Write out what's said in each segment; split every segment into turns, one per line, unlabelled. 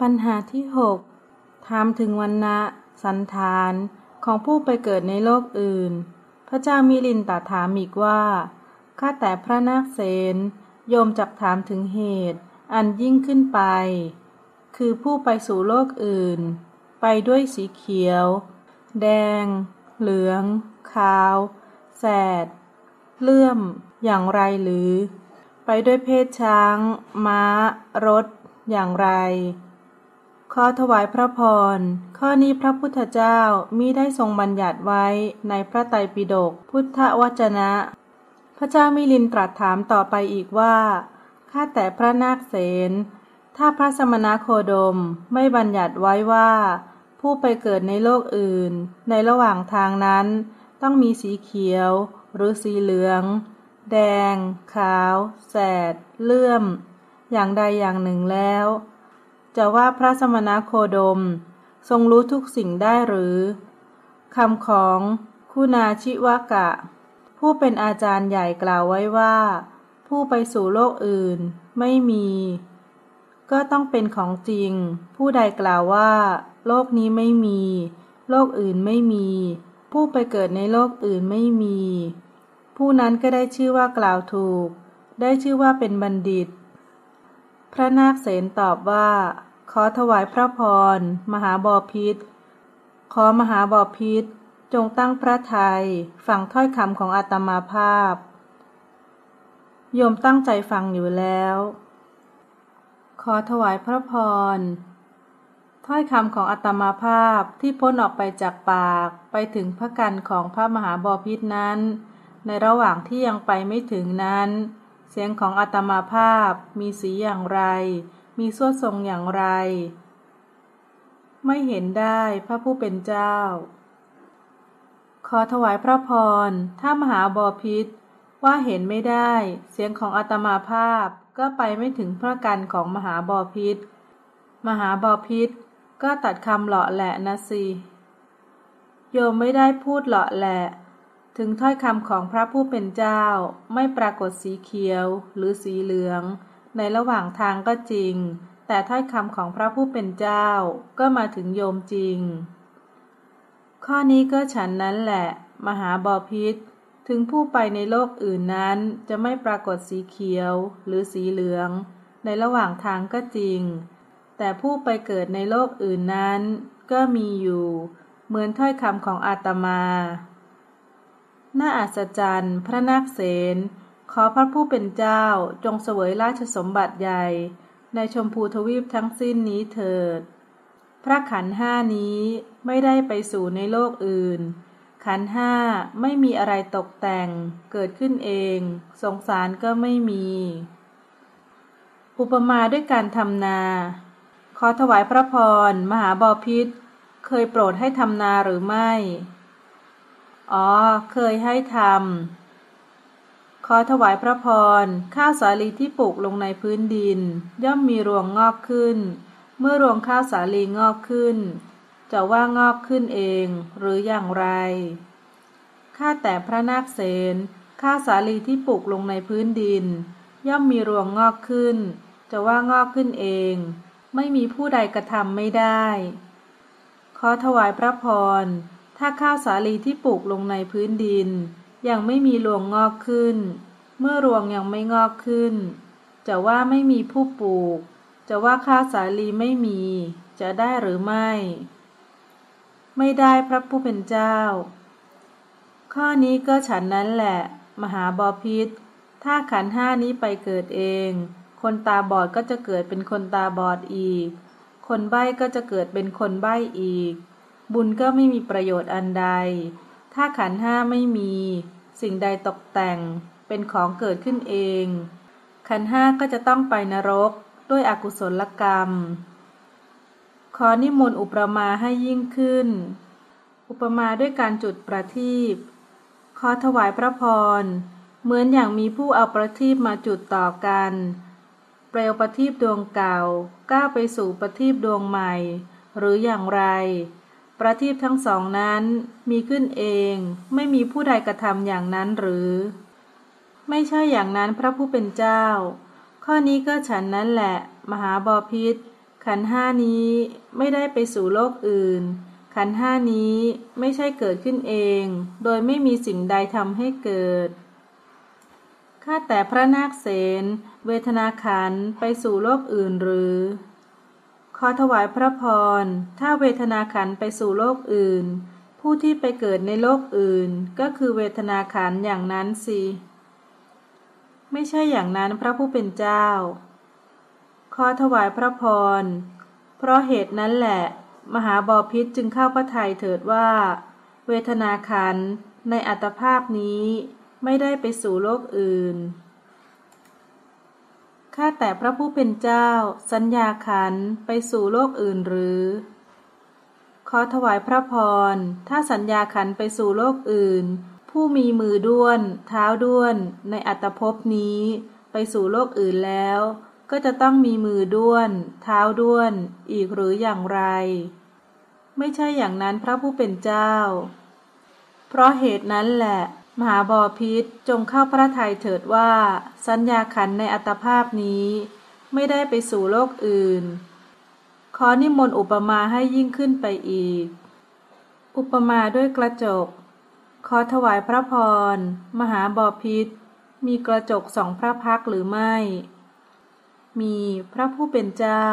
ปัญหาที่หกถามถึงวันนะสันฐานของผู้ไปเกิดในโลกอื่น พระเจ้ามิลินตรัสถามอีกว่าข้าแต่พระนาคเสนโยมจักถามถึงเหตุ อันยิ่งขึ้นไป คือผู้ไปสู่โลกอื่น ไปด้วยสีเขียว แดง เหลือง ขาว แสด เลื่อม อย่างไรหรือ ไปด้วยเพศช้าง ม้า รถ อย่างไร ขอถวายพระพร ข้อนี้พระพุทธเจ้ามิได้ทรงบัญญัติไว้ในพระไตรปิฎกพุทธวจนะ พระเจ้ามิลินตรัสถามต่อไปอีกว่า ข้าแต่พระนาคเสน ถ้าพระสมณโคดมไม่บัญญัติไว้ว่า ผู้ไปเกิดในโลกอื่น ในระหว่างทางนั้น ต้องมีสีเขียว หรือสีเหลือง แดง ขาว แสด เลื่อม อย่างใดอย่างหนึ่งแล้ว จะว่าพระสมณโคดม ทรงรู้ทุกสิ่งได้หรือคำของคุณาชิวกะ ผู้เป็นอาจารย์ใหญ่กล่าวไว้ว่า ผู้ไปสู่โลกอื่นไม่มี ก็ต้องเป็นของจริง ผู้ใดกล่าวว่า โลกนี้ไม่มี โลกอื่นไม่มี ผู้ไปเกิดในโลกอื่นไม่มี ผู้นั้นก็ได้ชื่อว่ากล่าวถูก ได้ชื่อว่าเป็นบัณฑิต พระนาคเษนตอบว่า ขอถวายพระพร มหาบอพิษ ขอมหาบอพิษ จงตั้งพระทัยฟังถ้อยคำของอาตมาภาพ โยมตั้งใจฟังอยู่แล้ว ขอถวายพระพร ถ้อยคำของอาตมาภาพที่พ้นออกไปจากปากไปถึงพระกันของพระมหาบอพิษนั้น ในระหว่างที่ยังไปไม่ถึงนั้น เสียงของอาตมาภาพมีสีอย่างไร มีสวดทรงอย่างไร ไม่เห็นได้พระผู้เป็นเจ้า ขอถวายพระพร ถ้ามหาบอพิษว่าเห็นไม่ได้ เสียงของอาตมาภาพก็ไปไม่ถึงพระกันของมหาบอพิษ มหาบอพิษก็ตัดคำเหลาะแหละนะสิ โยมไม่ได้พูดเหลาะแหละ ถึงถ้อยคำของพระผู้เป็นเจ้า ไม่ปรากฏสีเขียวหรือสีเหลือง ในระหว่างทางก็จริง แต่ถ้อยคำของพระผู้เป็นเจ้าก็มาถึงโยมจริง ข้อนี้ก็ฉันนั้นแหละ มหาบอพิษ ถึงผู้ไปในโลกอื่นนั้นจะไม่ปรากฏสีเขียว หรือสีเหลือง ในระหว่างทางก็จริง แต่ผู้ไปเกิดในโลกอื่นนั้น ก็มีอยู่ เหมือนถ้อยคำของอาตมา น่าอัศจรรย์ พระนาคเษน ขอพระผู้เป็นเจ้าจงเสวยราชสมบัติใหญ่ ในชมพูทวีปทั้งสิ้นนี้เถิด พระขันห้านี้ไม่ได้ไปสู่ในโลกอื่น ขันห้าไม่มีอะไรตกแต่งเกิดขึ้นเอง สงสารก็ไม่มี อุปมาด้วยการทำนา ขอถวายพระพร มหาบอพิษเคยโปรดให้ทำนาหรือไม่ อ๋อ เคยให้ทำ ขอถวายพระพร ข้าวสาลีที่ปลูกลงในพื้นดิน ย่อมมีรวงงอกขึ้น เมื่อรวงข้าวสาลีงอกขึ้น จะว่างอกขึ้นเองหรืออย่างไร ข้าแต่พระนาคเษนข้าวสาลีที่ปลูกลงในพื้นดิน ย่อมมีรวงงอกขึ้น จะว่างอกขึ้นเอง ไม่มีผู้ใดกระทำไม่ได้ ขอถวายพระพร ถ้าข้าวสาลีที่ปลูกลงในพื้นดิน ยังไม่มีรวงงอกขึ้น เมื่อรวงยังไม่งอกขึ้น จะว่าไม่มีผู้ปลูก จะว่าข้าวสาลีไม่มี จะได้หรือไม่ ไม่ได้พระผู้เป็นเจ้า ข้อนี้ก็ฉันนั้นแหละ มหาบอพิษ ถ้าขันห้านี้ไปเกิดเอง คนตาบอดก็จะเกิดเป็นคนตาบอดอีก คนใบ้ก็จะเกิดเป็นคนใบ้อีก บุญก็ไม่มีประโยชน์อันใดถ้าขันห้าไม่มี สิ่งใดตกแต่งเป็นของเกิดขึ้นเอง ขันห้าก็จะต้องไปนรกด้วยอกุศลกรรม ขอนิมนต์อุปมาให้ยิ่งขึ้น อุปมาด้วยการจุดประทีปขอถวายพระพร เหมือนอย่างมีผู้เอาประทีปมาจุดต่อกัน เปลวประทีปดวงเก่าก้าวไปสู่ประทีปดวงใหม่ หรืออย่างไร ประทีปทั้งสองนั้นมีขึ้นเอง ไม่มีผู้ใดกระทำอย่างนั้นหรือ ไม่ใช่อย่างนั้นพระผู้เป็นเจ้า ข้อนี้ก็ฉันนั้นแหละ มหาบอพิษ ขันห้านี้ไม่ได้ไปสู่โลกอื่น ขันห้านี้ไม่ใช่เกิดขึ้นเอง โดยไม่มีสิ่งใดทำให้เกิดข้าแต่พระนาคเสนเวทนาขันไปสู่โลกอื่นหรือ ขอถวายพระพร ถ้าเวทนาขันไปสู่โลกอื่น ผู้ที่ไปเกิดในโลกอื่น ก็คือเวทนาขันอย่างนั้นสิ ไม่ใช่อย่างนั้นพระผู้เป็นเจ้า ขอถวายพระพร เพราะเหตุนั้นแหละ มหาบอพิษจึงเข้าพระทัยเถิดว่า เวทนาขันในอัตภาพนี้ไม่ได้ไปสู่โลกอื่น ข้าแต่พระผู้เป็นเจ้า สัญญาขันไปสู่โลกอื่นหรือ ขอถวายพระพร ถ้าสัญญาขันไปสู่โลกอื่น ผู้มีมือด้วน เท้าด้วน ในอัตภพนี้ ไปสู่โลกอื่นแล้ว ก็จะต้องมีมือด้วน เท้าด้วน อีกหรืออย่างไร ไม่ใช่อย่างนั้นพระผู้เป็นเจ้า เพราะเหตุนั้นแหละ มหาบอพิษจงเข้าพระทัยเถิดว่า สัญญาขันในอัตภาพนี้ ไม่ได้ไปสู่โลกอื่น ขอนิมนต์อุปมาให้ยิ่งขึ้นไปอีก อุปมาด้วยกระจก ขอถวายพระพร มหาบอพิษมีกระจกสองพระพักหรือไม่ มีพระผู้เป็นเจ้า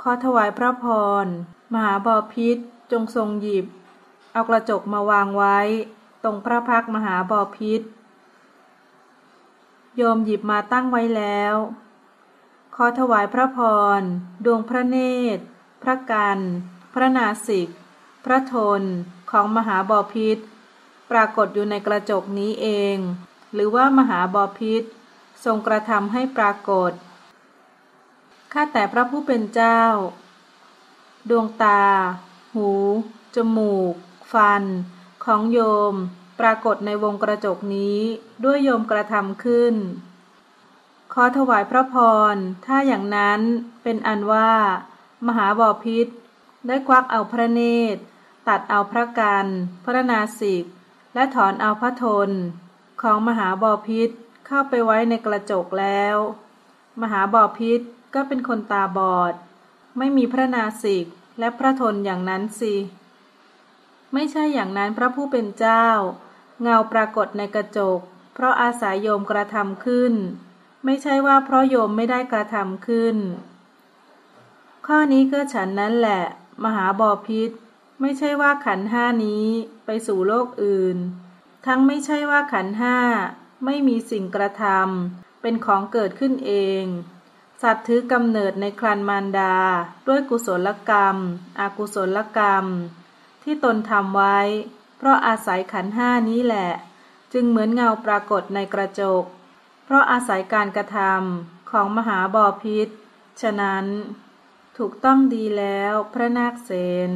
ขอถวายพระพร มหาบอพิษจงทรงหยิบ เอากระจกมาวางไว้ ตรงพระพักมหาบอพิษโยมหยิบมาตั้งไว้แล้ว ขอถวายพระพร ดวงพระเนตร พระกัน พระนาสิก พระทน ของมหาบอพิษปรากฏอยู่ในกระจกนี้เอง หรือว่ามหาบอพิษทรงกระทำให้ปรากฏ ข้าแต่พระผู้เป็นเจ้า ดวงตา หู จมูก ฟัน ของโยมปรากฏในวงกระจกนี้ด้วยโยมกระทำขึ้น ขอถวายพระพร ถ้าอย่างนั้นเป็นอันว่า มหาบอพิษได้ควักเอาพระเนตร ตัดเอาพระกัน พระนาสิก และถอนเอาพระทน ของมหาบอพิษเข้าไปไว้ในกระจกแล้ว มหาบอพิษก็เป็นคนตาบอด ไม่มีพระนาสิกและพระทนอย่างนั้นสิ ไม่ใช่อย่างนั้นพระผู้เป็นเจ้า เงาปรากฏในกระจก เพราะอาศัยโยมกระทำขึ้น ไม่ใช่ว่าเพราะโยมไม่ได้กระทำขึ้น ข้อนี้ก็ฉันนั้นแหละ มหาบอพิษ ไม่ใช่ว่าขันห้านี้ไปสู่โลกอื่น ทั้งไม่ใช่ว่าขันห้าไม่มีสิ่งกระทำเป็นของเกิดขึ้นเองสัตว์ถือกำเนิดในครันมารดา ด้วยกุศลกรรม อกุศลกรรม ที่ตนทำไว้ เพราะอาศัยขันห้านี้แหละ จึงเหมือนเงาปรากฏในกระจก เพราะอาศัยการกระทำของมหาบอพิษ ฉะนั้น ถูกต้องดีแล้วพระนาคเสน